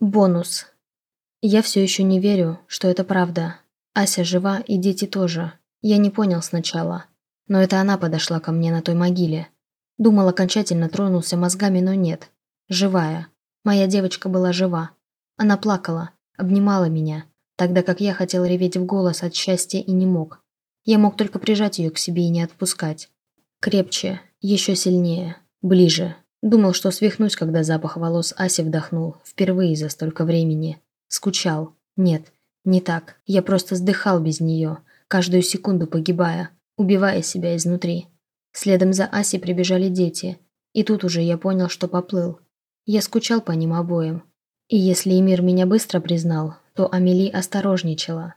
Бонус. Я все еще не верю, что это правда. Ася жива и дети тоже. Я не понял сначала. Но это она подошла ко мне на той могиле. Думал, окончательно тронулся мозгами, но нет. Живая. Моя девочка была жива. Она плакала, обнимала меня, тогда как я хотел реветь в голос от счастья и не мог. Я мог только прижать ее к себе и не отпускать. Крепче, еще сильнее, ближе. Думал, что свихнусь, когда запах волос Аси вдохнул, впервые за столько времени. Скучал. Нет, не так. Я просто сдыхал без нее, каждую секунду погибая, убивая себя изнутри. Следом за Асей прибежали дети. И тут уже я понял, что поплыл. Я скучал по ним обоим. И если Эмир меня быстро признал, то Амели осторожничала.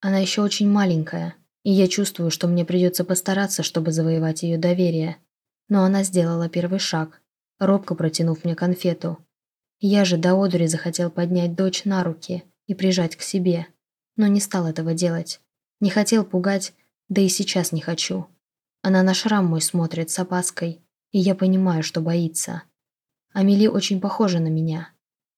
Она еще очень маленькая, и я чувствую, что мне придется постараться, чтобы завоевать ее доверие. Но она сделала первый шаг, робко протянув мне конфету. Я же до одури захотел поднять дочь на руки и прижать к себе, но не стал этого делать. Не хотел пугать, да и сейчас не хочу. Она на шрам мой смотрит с опаской, и я понимаю, что боится. Амели очень похожа на меня.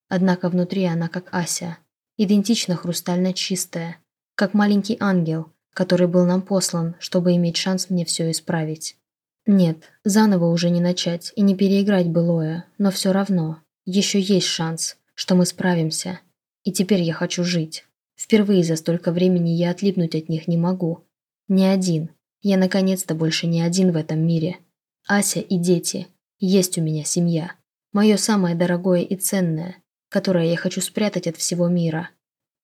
Однако внутри она как Ася, идентично хрустально чистая, как маленький ангел, который был нам послан, чтобы иметь шанс мне все исправить. Нет, заново уже не начать и не переиграть былое, но все равно, еще есть шанс, что мы справимся. И теперь я хочу жить. Впервые за столько времени я отлипнуть от них не могу. Не один, я наконец-то больше не один в этом мире. Ася и дети. Есть у меня семья. Мое самое дорогое и ценное, которое я хочу спрятать от всего мира.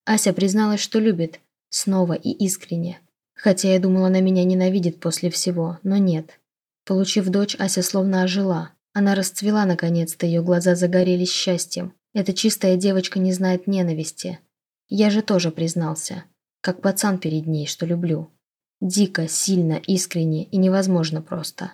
Ася призналась, что любит. Снова и искренне. Хотя я думала, она меня ненавидит после всего, но нет. Получив дочь, Ася словно ожила. Она расцвела наконец-то, ее глаза загорелись счастьем. Эта чистая девочка не знает ненависти. Я же тоже признался. Как пацан перед ней, что люблю. Дико, сильно, искренне и невозможно просто.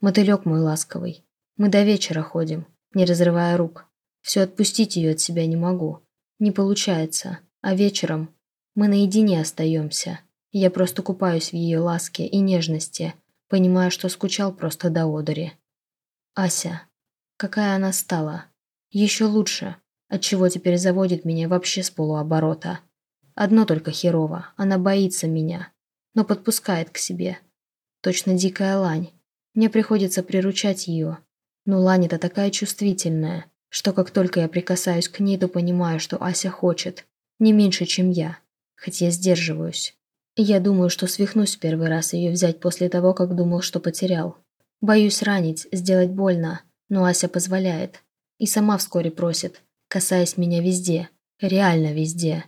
Мотылек мой ласковый. Мы до вечера ходим, не разрывая рук. Все отпустить ее от себя не могу. Не получается. А вечером мы наедине остаемся. Я просто купаюсь в ее ласке и нежности, понимая, что скучал просто до одури. Ася. Какая она стала. Еще лучше. Отчего теперь заводит меня вообще с полуоборота. Одно только херово. Она боится меня но подпускает к себе. Точно дикая лань. Мне приходится приручать ее. Но лань это такая чувствительная, что как только я прикасаюсь к ней, то понимаю, что Ася хочет. Не меньше, чем я. Хоть я сдерживаюсь. Я думаю, что свихнусь первый раз ее взять после того, как думал, что потерял. Боюсь ранить, сделать больно, но Ася позволяет. И сама вскоре просит, касаясь меня везде. Реально везде.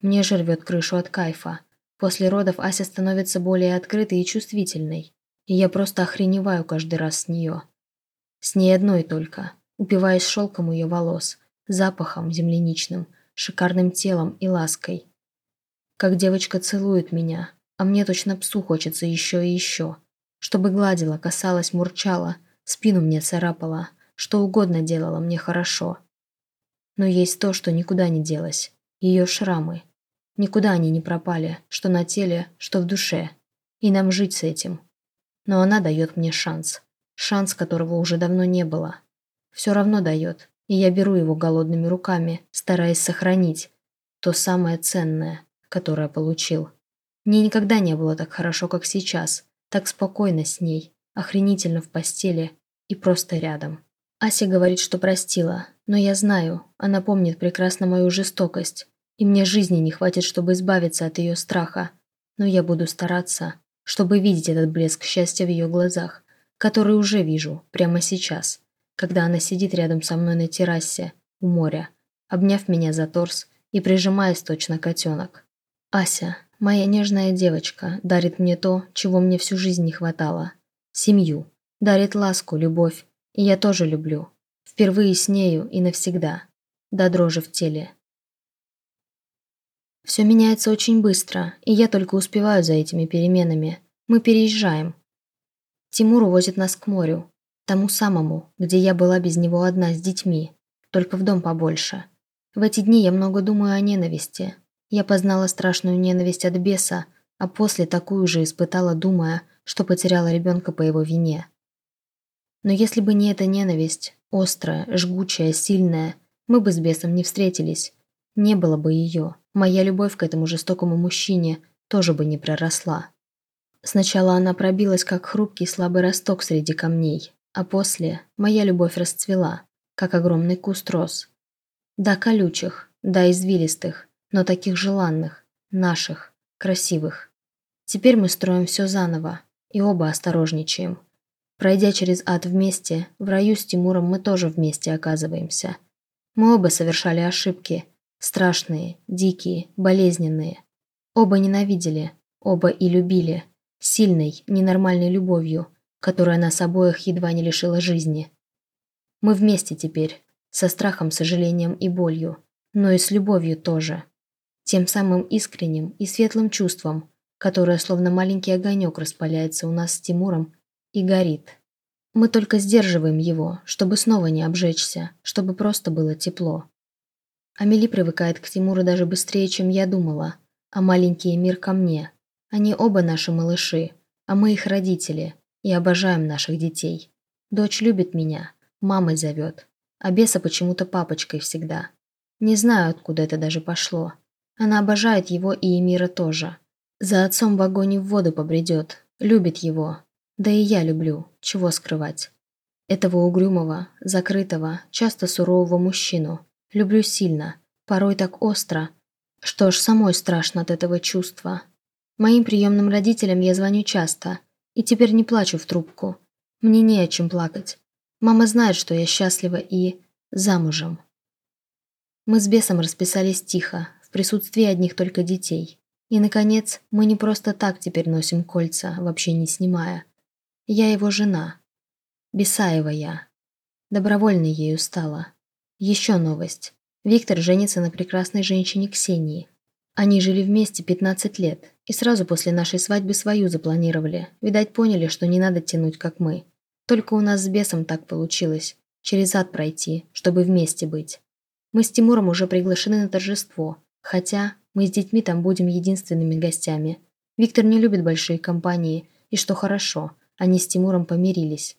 Мне же рвет крышу от кайфа. После родов Ася становится более открытой и чувствительной, и я просто охреневаю каждый раз с нее. С ней одной только, упиваясь шелком ее волос, запахом земляничным, шикарным телом и лаской. Как девочка целует меня, а мне точно псу хочется еще и еще. Чтобы гладила, касалась, мурчала, спину мне царапала, что угодно делала мне хорошо. Но есть то, что никуда не делось. Ее шрамы, Никуда они не пропали, что на теле, что в душе. И нам жить с этим. Но она дает мне шанс. Шанс, которого уже давно не было. Все равно дает, и я беру его голодными руками, стараясь сохранить то самое ценное, которое получил. Мне никогда не было так хорошо, как сейчас, так спокойно с ней, охренительно в постели и просто рядом. Ася говорит, что простила, но я знаю, она помнит прекрасно мою жестокость, и мне жизни не хватит, чтобы избавиться от ее страха. Но я буду стараться, чтобы видеть этот блеск счастья в ее глазах, который уже вижу прямо сейчас, когда она сидит рядом со мной на террасе у моря, обняв меня за торс и прижимаясь точно котенок. Ася, моя нежная девочка, дарит мне то, чего мне всю жизнь не хватало. Семью. Дарит ласку, любовь. И я тоже люблю. Впервые с нею и навсегда. До дрожи в теле. Все меняется очень быстро, и я только успеваю за этими переменами. Мы переезжаем. Тимур увозит нас к морю. Тому самому, где я была без него одна с детьми. Только в дом побольше. В эти дни я много думаю о ненависти. Я познала страшную ненависть от беса, а после такую же испытала, думая, что потеряла ребенка по его вине. Но если бы не эта ненависть, острая, жгучая, сильная, мы бы с бесом не встретились. Не было бы ее. Моя любовь к этому жестокому мужчине тоже бы не проросла. Сначала она пробилась, как хрупкий слабый росток среди камней, а после моя любовь расцвела, как огромный куст роз. Да, колючих, да, извилистых, но таких желанных, наших, красивых. Теперь мы строим все заново, и оба осторожничаем. Пройдя через ад вместе, в раю с Тимуром мы тоже вместе оказываемся. Мы оба совершали ошибки. Страшные, дикие, болезненные. Оба ненавидели, оба и любили. Сильной, ненормальной любовью, которая нас обоих едва не лишила жизни. Мы вместе теперь, со страхом, сожалением и болью, но и с любовью тоже. Тем самым искренним и светлым чувством, которое словно маленький огонек распаляется у нас с Тимуром и горит. Мы только сдерживаем его, чтобы снова не обжечься, чтобы просто было тепло. Амели привыкает к Тимуру даже быстрее, чем я думала, а маленький мир ко мне. Они оба наши малыши, а мы их родители, и обожаем наших детей. Дочь любит меня, мамой зовет, а беса почему-то папочкой всегда. Не знаю, откуда это даже пошло. Она обожает его и Эмира тоже. За отцом в огонь в воду побредет, любит его, да и я люблю, чего скрывать. Этого угрюмого, закрытого, часто сурового мужчину. Люблю сильно, порой так остро, что аж самой страшно от этого чувства. Моим приемным родителям я звоню часто, и теперь не плачу в трубку. Мне не о чем плакать. Мама знает, что я счастлива и замужем. Мы с бесом расписались тихо, присутствии одних только детей. И, наконец, мы не просто так теперь носим кольца, вообще не снимая. Я его жена. Бесаева я. Добровольно ею стала. Еще новость. Виктор женится на прекрасной женщине Ксении. Они жили вместе 15 лет, и сразу после нашей свадьбы свою запланировали. Видать, поняли, что не надо тянуть, как мы. Только у нас с бесом так получилось. Через ад пройти, чтобы вместе быть. Мы с Тимуром уже приглашены на торжество. Хотя мы с детьми там будем единственными гостями. Виктор не любит большие компании, и что хорошо – они с Тимуром помирились.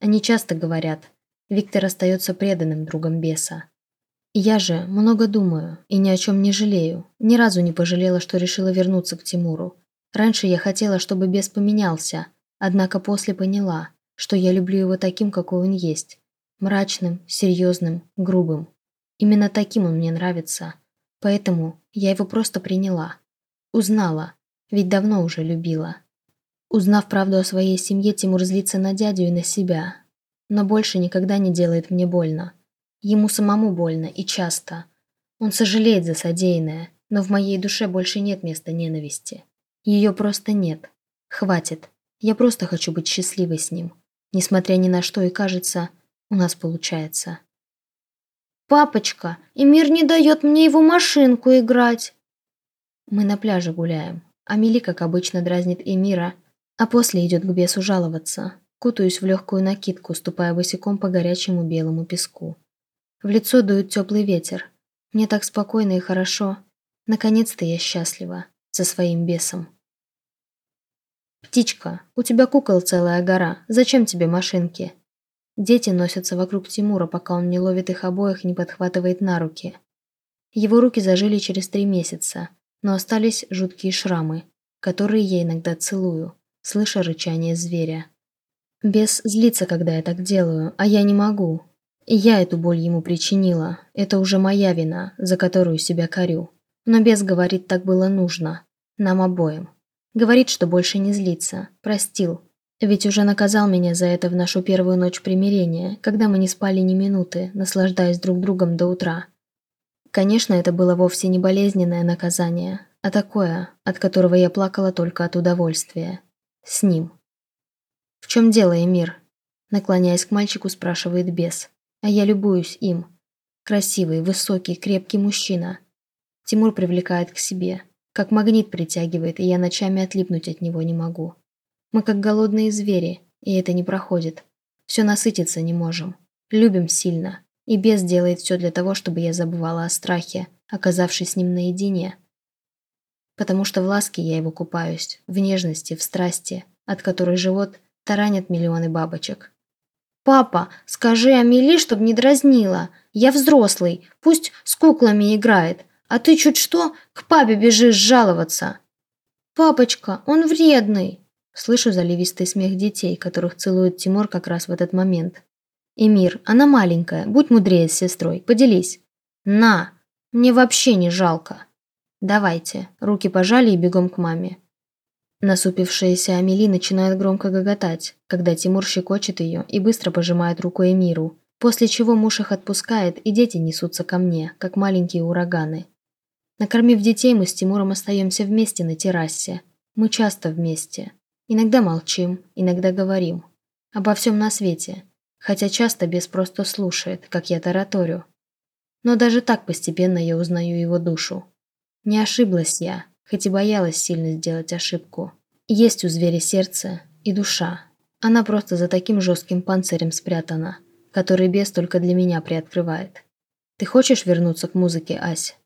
Они часто говорят, Виктор остается преданным другом беса. Я же много думаю и ни о чем не жалею. Ни разу не пожалела, что решила вернуться к Тимуру. Раньше я хотела, чтобы бес поменялся, однако после поняла, что я люблю его таким, какой он есть. Мрачным, серьезным, грубым. Именно таким он мне нравится. Поэтому я его просто приняла. Узнала, ведь давно уже любила. Узнав правду о своей семье, Тимур злится на дядю и на себя. Но больше никогда не делает мне больно. Ему самому больно и часто. Он сожалеет за содеянное, но в моей душе больше нет места ненависти. Ее просто нет. Хватит. Я просто хочу быть счастливой с ним. Несмотря ни на что, и кажется, у нас получается. «Папочка, Эмир не дает мне его машинку играть!» Мы на пляже гуляем. Амели, как обычно, дразнит Эмира, а после идет к бесу жаловаться. Кутаюсь в легкую накидку, ступая босиком по горячему белому песку. В лицо дует теплый ветер. Мне так спокойно и хорошо. Наконец-то я счастлива. За своим бесом. «Птичка, у тебя кукол целая гора. Зачем тебе машинки?» Дети носятся вокруг Тимура, пока он не ловит их обоих и не подхватывает на руки. Его руки зажили через три месяца, но остались жуткие шрамы, которые я иногда целую слыша рычание зверя. Бес злится, когда я так делаю, а я не могу. Я эту боль ему причинила. Это уже моя вина, за которую себя корю. Но бес говорит, так было нужно. Нам обоим. Говорит, что больше не злится. Простил. Ведь уже наказал меня за это в нашу первую ночь примирения, когда мы не спали ни минуты, наслаждаясь друг другом до утра. Конечно, это было вовсе не болезненное наказание, а такое, от которого я плакала только от удовольствия. С ним. «В чем дело, Эмир?» Наклоняясь к мальчику, спрашивает бес. А я любуюсь им. Красивый, высокий, крепкий мужчина. Тимур привлекает к себе. Как магнит притягивает, и я ночами отлипнуть от него не могу. Мы как голодные звери, и это не проходит. Все насытиться не можем. Любим сильно. И бес делает все для того, чтобы я забывала о страхе, оказавшись с ним наедине потому что в ласке я его купаюсь, в нежности, в страсти, от которой живот таранят миллионы бабочек. «Папа, скажи Амели, чтоб не дразнила. Я взрослый, пусть с куклами играет, а ты чуть что к папе бежишь жаловаться». «Папочка, он вредный!» Слышу заливистый смех детей, которых целует Тимур как раз в этот момент. «Эмир, она маленькая, будь мудрее с сестрой, поделись». «На! Мне вообще не жалко!» «Давайте». Руки пожали и бегом к маме. Насупившаяся Амели начинает громко гоготать, когда Тимур щекочет ее и быстро пожимает руку Эмиру, после чего муж их отпускает, и дети несутся ко мне, как маленькие ураганы. Накормив детей, мы с Тимуром остаемся вместе на террасе. Мы часто вместе. Иногда молчим, иногда говорим. Обо всем на свете. Хотя часто бес просто слушает, как я тараторю. Но даже так постепенно я узнаю его душу. Не ошиблась я, хоть и боялась сильно сделать ошибку. Есть у зверя сердце и душа. Она просто за таким жестким панцирем спрятана, который бес только для меня приоткрывает. Ты хочешь вернуться к музыке, Ась?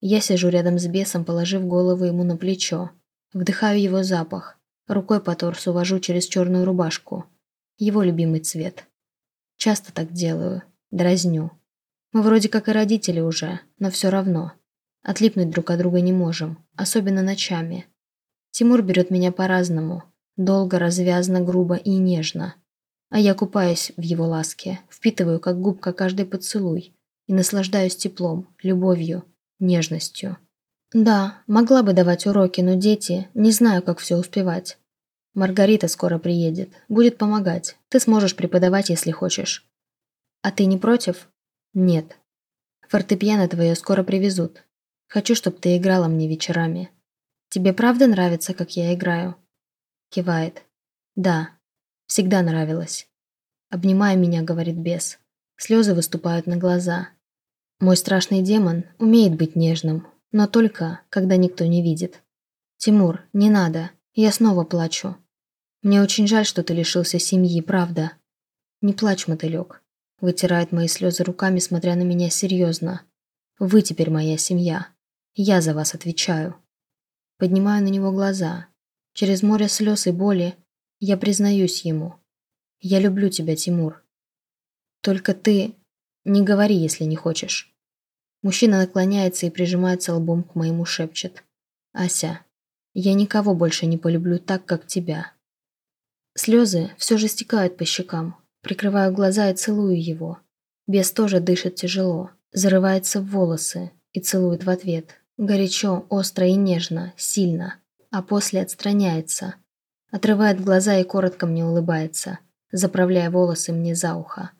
Я сижу рядом с бесом, положив голову ему на плечо. Вдыхаю его запах. Рукой по торсу вожу через черную рубашку. Его любимый цвет. Часто так делаю. Дразню. Мы вроде как и родители уже, но все равно. Отлипнуть друг от друга не можем, особенно ночами. Тимур берет меня по-разному. Долго, развязно, грубо и нежно. А я купаюсь в его ласке, впитываю как губка каждый поцелуй и наслаждаюсь теплом, любовью, нежностью. Да, могла бы давать уроки, но дети, не знаю, как все успевать. Маргарита скоро приедет, будет помогать. Ты сможешь преподавать, если хочешь. А ты не против? Нет. Фортепиано твое скоро привезут. Хочу, чтобы ты играла мне вечерами. Тебе правда нравится, как я играю? Кивает. Да, всегда нравилось. Обнимая меня, говорит бес. Слезы выступают на глаза. Мой страшный демон умеет быть нежным, но только, когда никто не видит. Тимур, не надо, я снова плачу. Мне очень жаль, что ты лишился семьи, правда. Не плачь, мотылек. Вытирает мои слезы руками, смотря на меня серьезно. Вы теперь моя семья. Я за вас отвечаю. Поднимаю на него глаза. Через море слез и боли я признаюсь ему. Я люблю тебя, Тимур. Только ты не говори, если не хочешь. Мужчина наклоняется и прижимается лбом к моему шепчет. «Ася, я никого больше не полюблю так, как тебя». Слезы все же стекают по щекам. Прикрываю глаза и целую его. Бес тоже дышит тяжело, зарывается в волосы и целует в ответ. Горячо, остро и нежно, сильно. А после отстраняется. Отрывает глаза и коротко мне улыбается, заправляя волосы мне за ухо.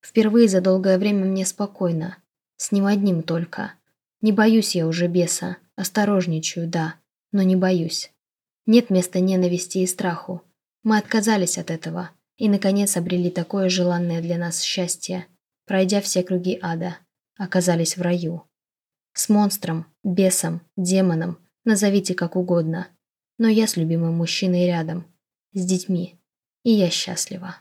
Впервые за долгое время мне спокойно, с ним одним только. Не боюсь я уже беса. Осторожничаю, да, но не боюсь. Нет места ненависти и страху. Мы отказались от этого и, наконец, обрели такое желанное для нас счастье, пройдя все круги ада, оказались в раю. С монстром, бесом, демоном, назовите как угодно. Но я с любимым мужчиной рядом, с детьми, и я счастлива.